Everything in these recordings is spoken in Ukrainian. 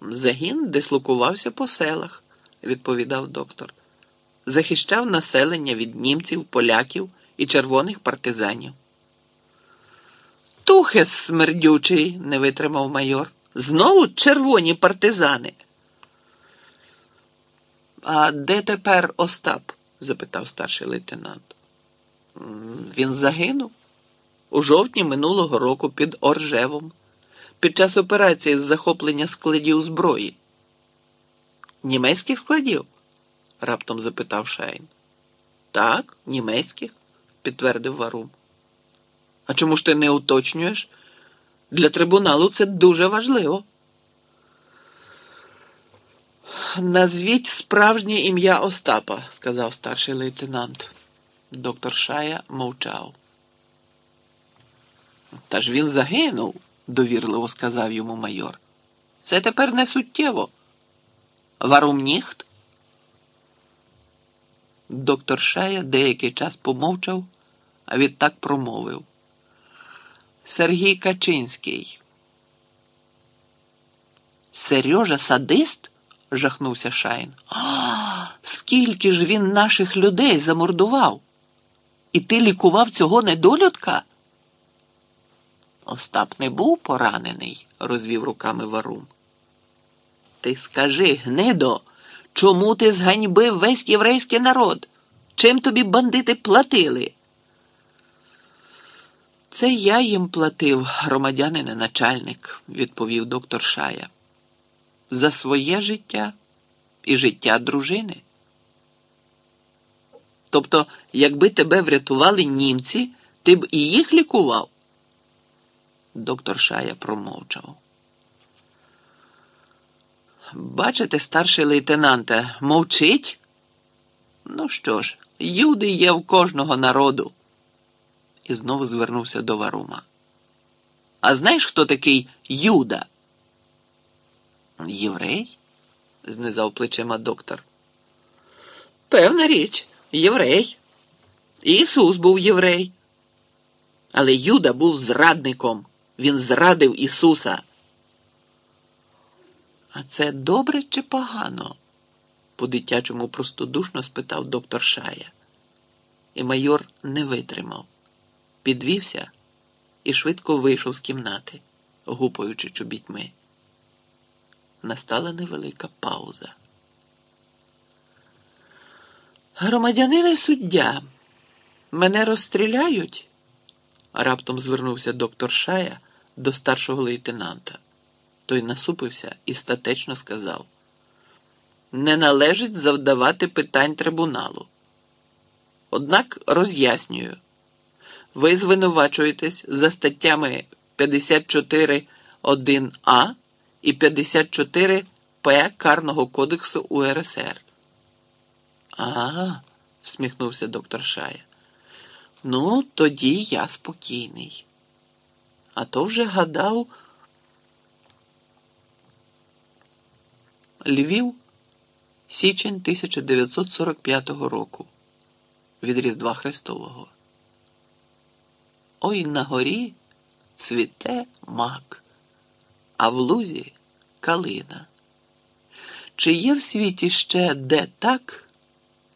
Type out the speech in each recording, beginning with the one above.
Загін дислокувався по селах, відповідав доктор. Захищав населення від німців, поляків і червоних партизанів. Тухес смердючий, не витримав майор. Знову червоні партизани. А де тепер Остап? запитав старший лейтенант. Він загинув у жовтні минулого року під Оржевом під час операції з захоплення складів зброї. Німецьких складів? раптом запитав Шайн. Так, німецьких, підтвердив Варум. А чому ж ти не уточнюєш? Для трибуналу це дуже важливо. Назвіть справжнє ім'я Остапа, сказав старший лейтенант. Доктор Шая мовчав. Та ж він загинув, довірливо сказав йому майор. Це тепер не суттєво. Варум ніхт? Доктор Шая деякий час помовчав, а відтак промовив. Сергій Качинський. Сережа садист? жахнувся Шайн. А, скільки ж він наших людей замордував? І ти лікував цього недолюдка? Остап не був поранений, розвів руками Варум. Ти скажи, гнидо, чому ти зганьбив весь єврейський народ? Чим тобі бандити платили? Це я їм платив, громадянине начальник, відповів доктор Шая. За своє життя і життя дружини. Тобто, якби тебе врятували німці, ти б і їх лікував? Доктор Шая промовчав. Бачите, старший лейтенанте, мовчить? Ну що ж, юди є в кожного народу. І знову звернувся до Варума. А знаєш, хто такий Юда? Єврей? знизав плечима доктор. Певна річ, єврей. Ісус був єврей. Але Юда був зрадником. Він зрадив Ісуса. А це добре чи погано? по-дитячому простодушно спитав доктор Шая. І майор не витримав, підвівся і швидко вийшов з кімнати, гупаючи чобітьми. Настала невелика пауза. Громадянине суддя, мене розстріляють? раптом звернувся доктор Шая до старшого лейтенанта. Той насупився і статечно сказав: Не належить завдавати питань трибуналу. Однак роз'яснюю, ви звинувачуєтесь за статтями 54.1а і 54 П Карного кодексу УРСР. А, всміхнувся доктор Шая. Ну, тоді я спокійний. А то вже гадав. Львів, січень 1945 року. Від Різдва Христового. Ой на горі цвіте мак, а в лузі калина. Чи є в світі ще де так,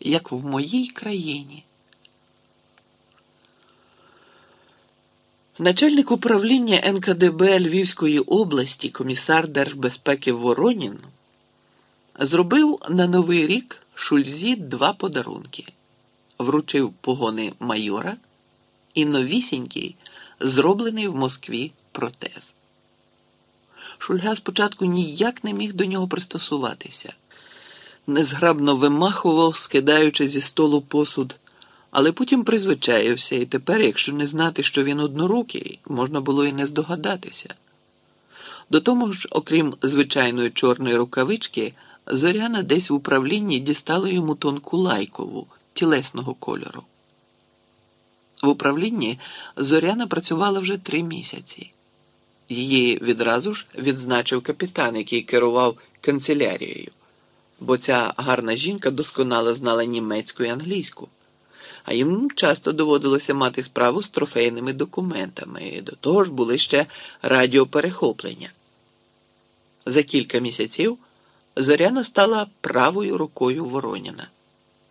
як в моїй країні? Начальник управління НКДБ Львівської області, комісар Держбезпеки Воронін, зробив на Новий рік Шульзі два подарунки, вручив погони майора і новісінький, зроблений в Москві протез. Шульга спочатку ніяк не міг до нього пристосуватися, незграбно вимахував, скидаючи зі столу посуд але потім призвичаївся, і тепер, якщо не знати, що він однорукий, можна було і не здогадатися. До того ж, окрім звичайної чорної рукавички, зоряна десь в управлінні дістала йому тонку лайкову тілесного кольору. В управлінні Зоряна працювала вже три місяці. Її відразу ж відзначив капітан, який керував канцелярією, бо ця гарна жінка досконало знала німецьку і англійську а їм часто доводилося мати справу з трофейними документами, і до того ж були ще радіоперехоплення. За кілька місяців Зоряна стала правою рукою Вороніна.